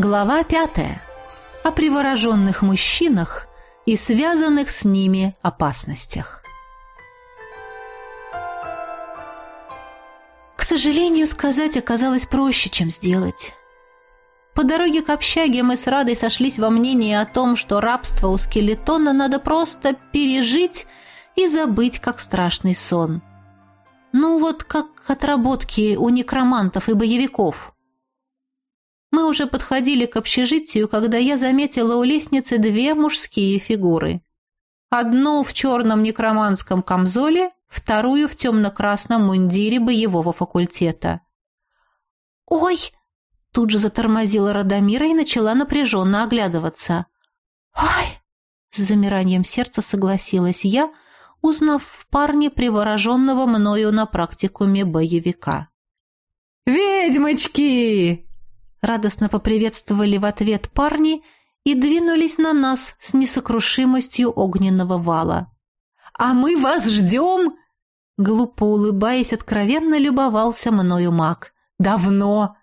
Глава пятая. О привороженных мужчинах и связанных с ними опасностях. К сожалению, сказать оказалось проще, чем сделать. По дороге к общаге мы с Радой сошлись во мнении о том, что рабство у скелетона надо просто пережить и забыть, как страшный сон. Ну вот как отработки у некромантов и боевиков. Мы уже подходили к общежитию, когда я заметила у лестницы две мужские фигуры. Одну в черном некроманском камзоле, вторую в темно-красном мундире боевого факультета. «Ой!» Тут же затормозила Радомира и начала напряженно оглядываться. «Ай!» С замиранием сердца согласилась я, узнав в парне привороженного мною на практикуме боевика. «Ведьмочки!» Радостно поприветствовали в ответ парни и двинулись на нас с несокрушимостью огненного вала. «А мы вас ждем!» Глупо улыбаясь, откровенно любовался мною маг. «Давно!»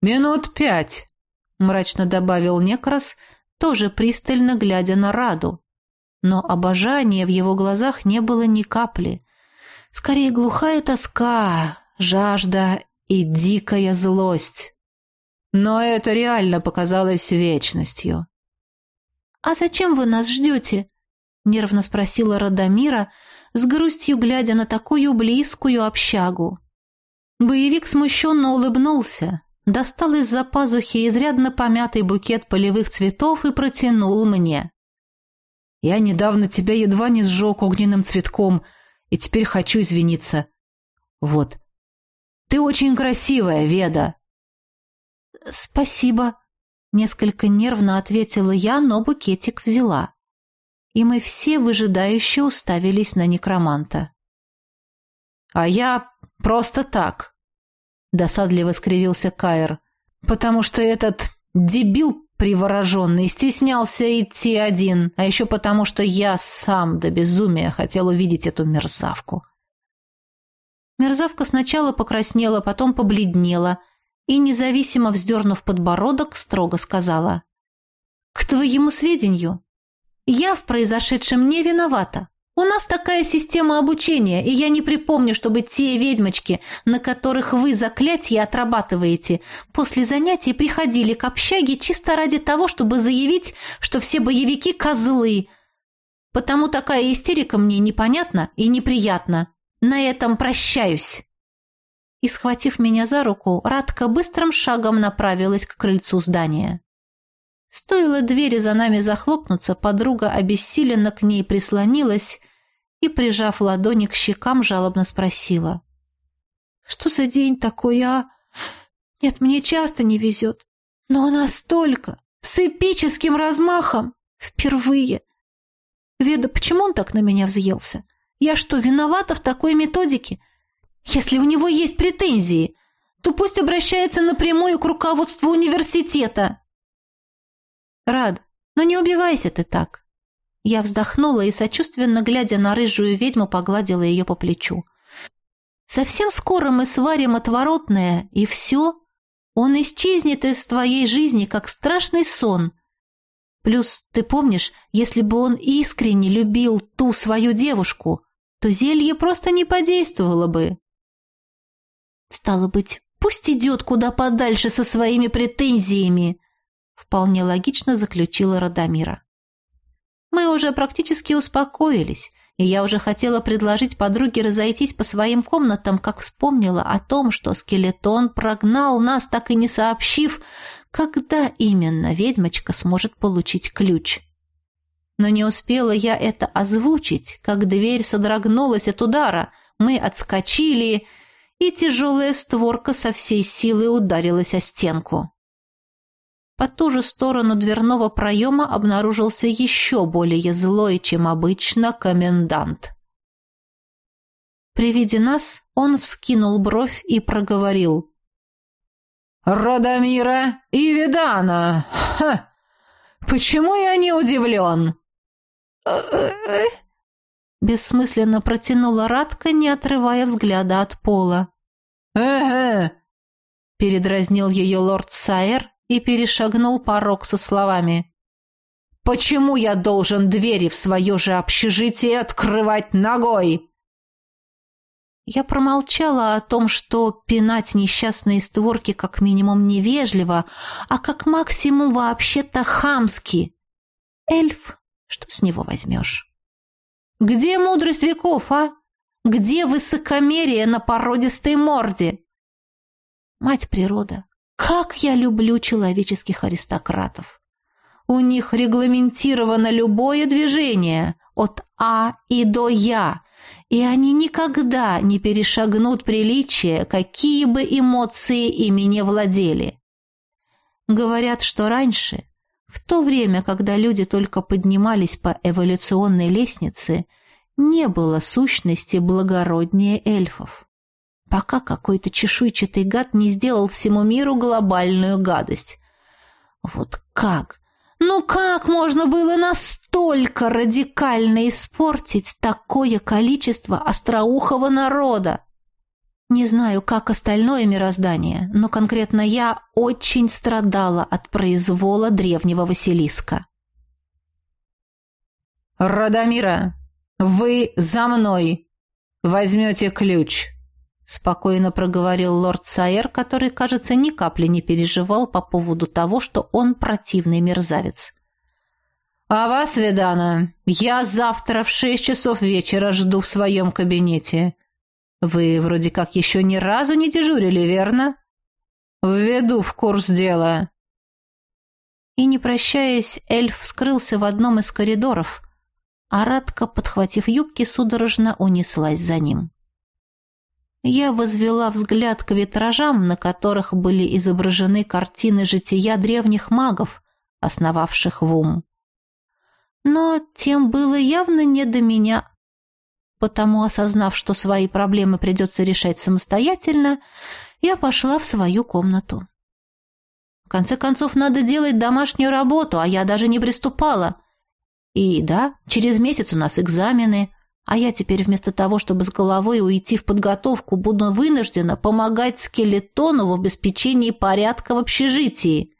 «Минут пять», — мрачно добавил Некрас, тоже пристально глядя на Раду. Но обожания в его глазах не было ни капли. Скорее глухая тоска, жажда и дикая злость. Но это реально показалось вечностью. «А зачем вы нас ждете?» — нервно спросила Радомира, с грустью глядя на такую близкую общагу. Боевик смущенно улыбнулся, достал из-за пазухи изрядно помятый букет полевых цветов и протянул мне. «Я недавно тебя едва не сжег огненным цветком, и теперь хочу извиниться. Вот. Ты очень красивая, Веда!» «Спасибо», — несколько нервно ответила я, но букетик взяла. И мы все выжидающе уставились на некроманта. «А я просто так», Досадливо скривился Каир. «Потому что этот дебил привороженный стеснялся идти один, а еще потому, что я сам до безумия хотел увидеть эту мерзавку». Мерзавка сначала покраснела, потом побледнела и, независимо вздернув подбородок, строго сказала. «К твоему сведению, я в произошедшем не виновата. У нас такая система обучения, и я не припомню, чтобы те ведьмочки, на которых вы заклятие отрабатываете, после занятий приходили к общаге чисто ради того, чтобы заявить, что все боевики – козлы. Потому такая истерика мне непонятна и неприятна. На этом прощаюсь». И, схватив меня за руку, Радка быстрым шагом направилась к крыльцу здания. Стоило двери за нами захлопнуться, подруга обессиленно к ней прислонилась и, прижав ладони к щекам, жалобно спросила. «Что за день такой, а? Нет, мне часто не везет. Но настолько, с эпическим размахом, впервые. Веда, почему он так на меня взъелся? Я что, виновата в такой методике? Если у него есть претензии, то пусть обращается напрямую к руководству университета». «Рад, но не убивайся ты так. Я вздохнула и, сочувственно глядя на рыжую ведьму, погладила ее по плечу. «Совсем скоро мы сварим отворотное, и все. Он исчезнет из твоей жизни, как страшный сон. Плюс, ты помнишь, если бы он искренне любил ту свою девушку, то зелье просто не подействовало бы». «Стало быть, пусть идет куда подальше со своими претензиями», вполне логично заключила Радомира. Мы уже практически успокоились, и я уже хотела предложить подруге разойтись по своим комнатам, как вспомнила о том, что скелетон прогнал нас, так и не сообщив, когда именно ведьмочка сможет получить ключ. Но не успела я это озвучить, как дверь содрогнулась от удара, мы отскочили, и тяжелая створка со всей силы ударилась о стенку. По ту же сторону дверного проема обнаружился еще более злой, чем обычно, комендант. При виде нас он вскинул бровь и проговорил. «Радомира и Видана! Ха! Почему я не удивлен?» Бессмысленно протянула Радка, не отрывая взгляда от пола. «Эге! передразнил ее лорд Сайер и перешагнул порог со словами «Почему я должен двери в свое же общежитие открывать ногой?» Я промолчала о том, что пинать несчастные створки как минимум невежливо, а как максимум вообще-то хамски. Эльф, что с него возьмешь? Где мудрость веков, а? Где высокомерие на породистой морде? Мать природа, как я люблю человеческих аристократов. У них регламентировано любое движение, от А и до Я, и они никогда не перешагнут приличие, какие бы эмоции ими не владели. Говорят, что раньше, в то время, когда люди только поднимались по эволюционной лестнице, не было сущности благороднее эльфов. Пока какой-то чешуйчатый гад не сделал всему миру глобальную гадость. Вот как? Ну как можно было настолько радикально испортить такое количество остроухого народа? Не знаю, как остальное мироздание, но конкретно я очень страдала от произвола древнего Василиска. «Радомира, вы за мной! Возьмете ключ!» спокойно проговорил лорд Сайер, который, кажется, ни капли не переживал по поводу того, что он противный мерзавец. «А вас, Видана, я завтра в шесть часов вечера жду в своем кабинете. Вы вроде как еще ни разу не дежурили, верно? Введу в курс дела». И, не прощаясь, эльф скрылся в одном из коридоров, а Радка, подхватив юбки, судорожно унеслась за ним. Я возвела взгляд к витражам, на которых были изображены картины жития древних магов, основавших Вум. Но тем было явно не до меня, потому, осознав, что свои проблемы придется решать самостоятельно, я пошла в свою комнату. В конце концов, надо делать домашнюю работу, а я даже не приступала. И да, через месяц у нас экзамены — а я теперь вместо того, чтобы с головой уйти в подготовку, буду вынуждена помогать скелетону в обеспечении порядка в общежитии.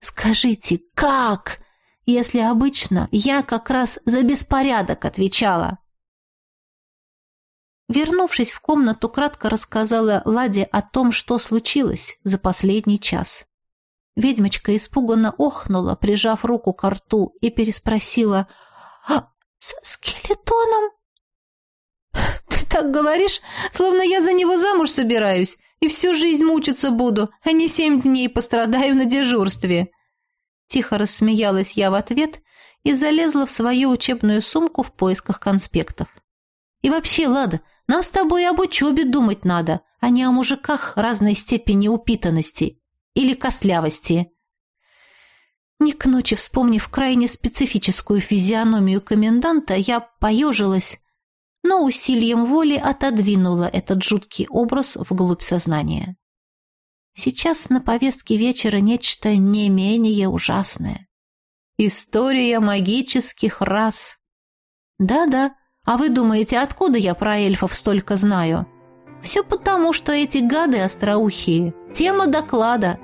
Скажите, как? Если обычно я как раз за беспорядок отвечала. Вернувшись в комнату, кратко рассказала Ладе о том, что случилось за последний час. Ведьмочка испуганно охнула, прижав руку к рту, и переспросила «А со скелетоном?» так говоришь, словно я за него замуж собираюсь и всю жизнь мучиться буду, а не семь дней пострадаю на дежурстве». Тихо рассмеялась я в ответ и залезла в свою учебную сумку в поисках конспектов. «И вообще, Лада, нам с тобой об учебе думать надо, а не о мужиках разной степени упитанности или костлявости». Не к ночи, вспомнив крайне специфическую физиономию коменданта, я поежилась, но усилием воли отодвинула этот жуткий образ вглубь сознания. Сейчас на повестке вечера нечто не менее ужасное. История магических рас. Да-да, а вы думаете, откуда я про эльфов столько знаю? Все потому, что эти гады остроухие. Тема доклада.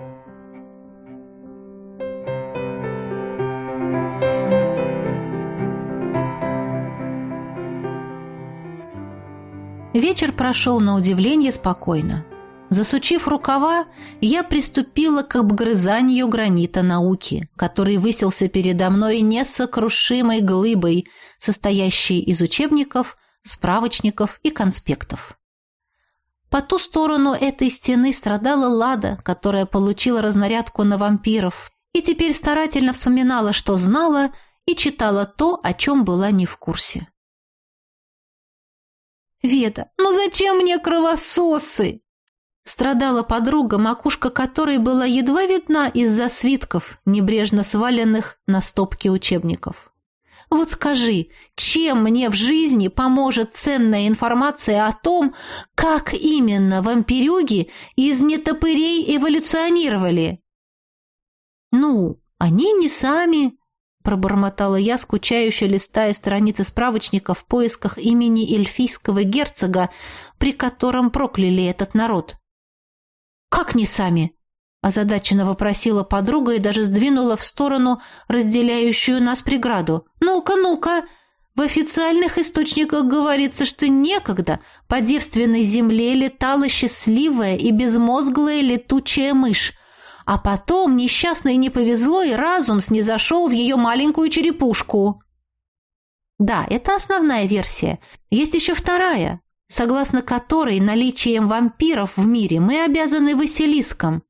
Вечер прошел на удивление спокойно. Засучив рукава, я приступила к обгрызанию гранита науки, который высился передо мной несокрушимой глыбой, состоящей из учебников, справочников и конспектов. По ту сторону этой стены страдала Лада, которая получила разнарядку на вампиров, и теперь старательно вспоминала, что знала, и читала то, о чем была не в курсе. «Веда, ну зачем мне кровососы?» Страдала подруга, макушка которой была едва видна из-за свитков, небрежно сваленных на стопки учебников. «Вот скажи, чем мне в жизни поможет ценная информация о том, как именно вампирюги из нетопырей эволюционировали?» «Ну, они не сами», пробормотала я, скучающе листая страницы справочника в поисках имени эльфийского герцога, при котором прокляли этот народ. «Как не сами?» озадаченно вопросила подруга и даже сдвинула в сторону разделяющую нас преграду. «Ну-ка, ну-ка!» В официальных источниках говорится, что некогда по девственной земле летала счастливая и безмозглая летучая мышь, а потом несчастной не повезло, и разум снизошел в ее маленькую черепушку. Да, это основная версия. Есть еще вторая, согласно которой наличием вампиров в мире мы обязаны Василискам.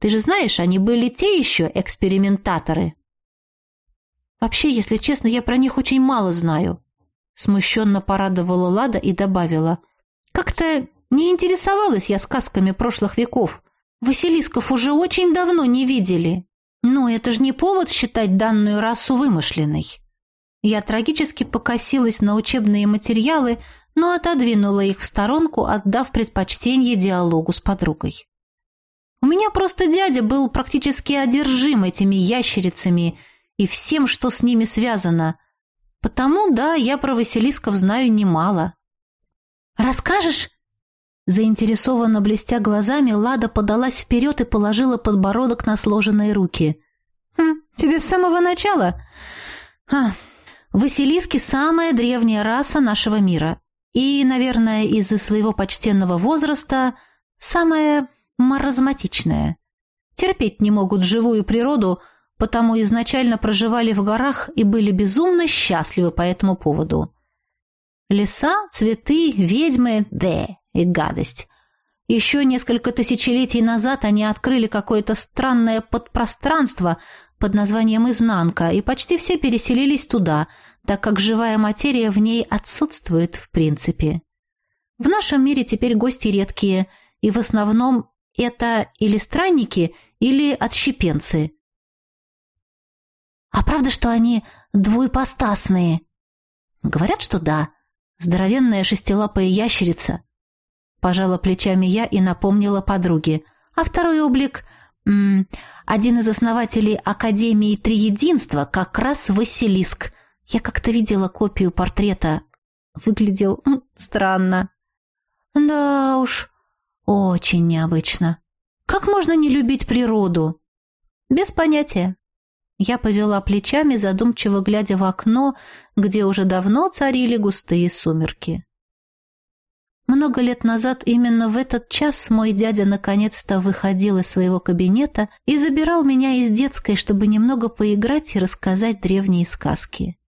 Ты же знаешь, они были те еще экспериментаторы. Вообще, если честно, я про них очень мало знаю. Смущенно порадовала Лада и добавила. Как-то не интересовалась я сказками прошлых веков. Василисков уже очень давно не видели. Но это же не повод считать данную расу вымышленной. Я трагически покосилась на учебные материалы, но отодвинула их в сторонку, отдав предпочтение диалогу с подругой. У меня просто дядя был практически одержим этими ящерицами и всем, что с ними связано. Потому, да, я про Василисков знаю немало. «Расскажешь?» Заинтересованно блестя глазами, Лада подалась вперед и положила подбородок на сложенные руки. «Хм, тебе с самого начала?» «А, Василиски – самая древняя раса нашего мира. И, наверное, из-за своего почтенного возраста, самая маразматичная. Терпеть не могут живую природу – потому изначально проживали в горах и были безумно счастливы по этому поводу. Леса, цветы, ведьмы – бе, и гадость. Еще несколько тысячелетий назад они открыли какое-то странное подпространство под названием «Изнанка», и почти все переселились туда, так как живая материя в ней отсутствует в принципе. В нашем мире теперь гости редкие, и в основном это или странники, или отщепенцы – а правда, что они двуепостасные? Говорят, что да. Здоровенная шестилапая ящерица. Пожала плечами я и напомнила подруге. А второй облик... Один из основателей Академии Триединства как раз Василиск. Я как-то видела копию портрета. Выглядел странно. Да уж, очень необычно. Как можно не любить природу? Без понятия. Я повела плечами, задумчиво глядя в окно, где уже давно царили густые сумерки. Много лет назад именно в этот час мой дядя наконец-то выходил из своего кабинета и забирал меня из детской, чтобы немного поиграть и рассказать древние сказки.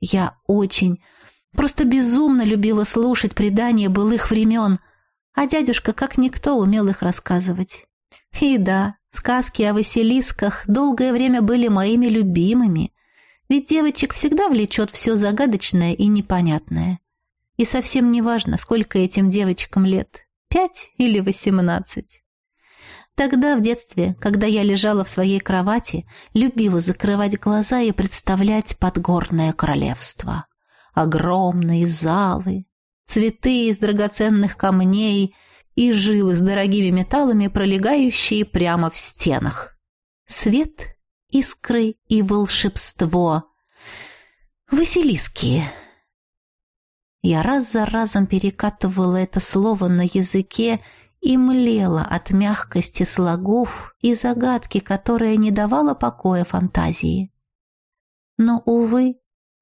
Я очень, просто безумно любила слушать предания былых времен, а дядюшка как никто умел их рассказывать. И да, Сказки о Василисках долгое время были моими любимыми, ведь девочек всегда влечет все загадочное и непонятное. И совсем не важно, сколько этим девочкам лет, пять или восемнадцать. Тогда, в детстве, когда я лежала в своей кровати, любила закрывать глаза и представлять подгорное королевство. Огромные залы, цветы из драгоценных камней — и жилы с дорогими металлами, пролегающие прямо в стенах. Свет, искры и волшебство. Василиски. Я раз за разом перекатывала это слово на языке и млела от мягкости слогов и загадки, которая не давала покоя фантазии. Но, увы,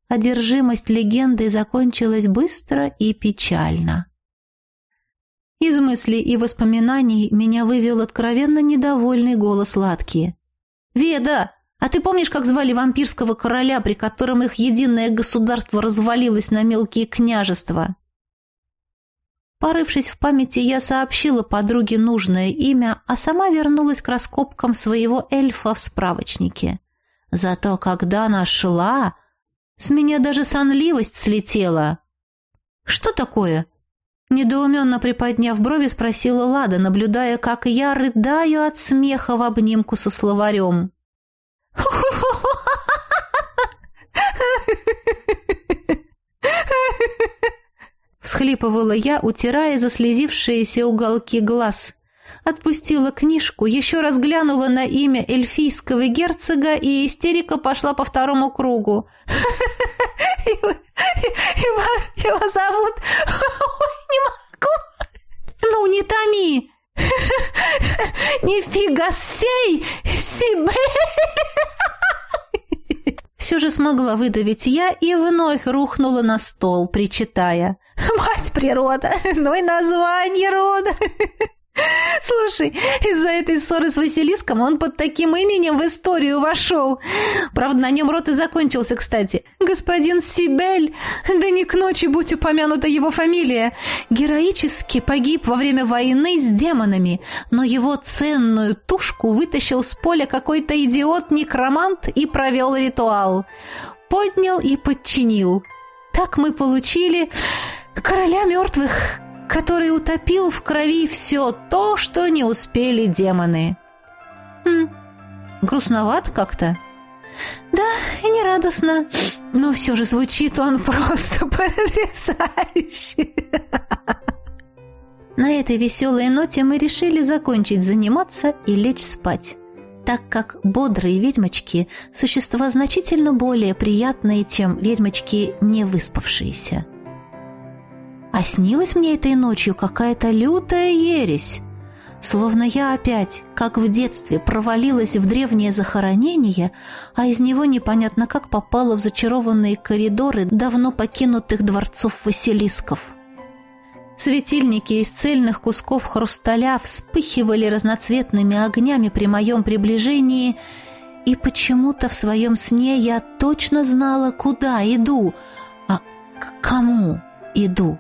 одержимость легендой закончилась быстро и печально. Из мыслей и воспоминаний меня вывел откровенно недовольный голос Ладки. «Веда, а ты помнишь, как звали вампирского короля, при котором их единое государство развалилось на мелкие княжества?» Порывшись в памяти, я сообщила подруге нужное имя, а сама вернулась к раскопкам своего эльфа в справочнике. Зато когда нашла, с меня даже сонливость слетела. «Что такое?» Недоуменно приподняв брови, спросила Лада, наблюдая, как я рыдаю от смеха в обнимку со словарем. Всхлипывала я, утирая заслезившиеся уголки глаз. Отпустила книжку, еще раз глянула на имя эльфийского герцога, и истерика пошла по второму кругу. Его, зовут... Ой, не могу. Ну, не томи. Нифига сей! Себе! Все же смогла выдавить я и вновь рухнула на стол, причитая. «Мать природа! Ну и название рода!» Слушай, из-за этой ссоры с Василиском он под таким именем в историю вошел. Правда, на нем рот и закончился, кстати. Господин Сибель, да не к ночи будь упомянута его фамилия, героически погиб во время войны с демонами, но его ценную тушку вытащил с поля какой-то идиот-некромант и провел ритуал. Поднял и подчинил. Так мы получили короля мертвых, который утопил в крови все то, что не успели демоны. Хм, грустновато как-то. Да, и не радостно, но все же звучит он просто потрясающе. На этой веселой ноте мы решили закончить заниматься и лечь спать, так как бодрые ведьмочки – существа значительно более приятные, чем ведьмочки не выспавшиеся. А снилась мне этой ночью какая-то лютая ересь. Словно я опять, как в детстве, провалилась в древнее захоронение, а из него непонятно как попала в зачарованные коридоры давно покинутых дворцов Василисков. Светильники из цельных кусков хрусталя вспыхивали разноцветными огнями при моем приближении, и почему-то в своем сне я точно знала, куда иду, а к кому иду.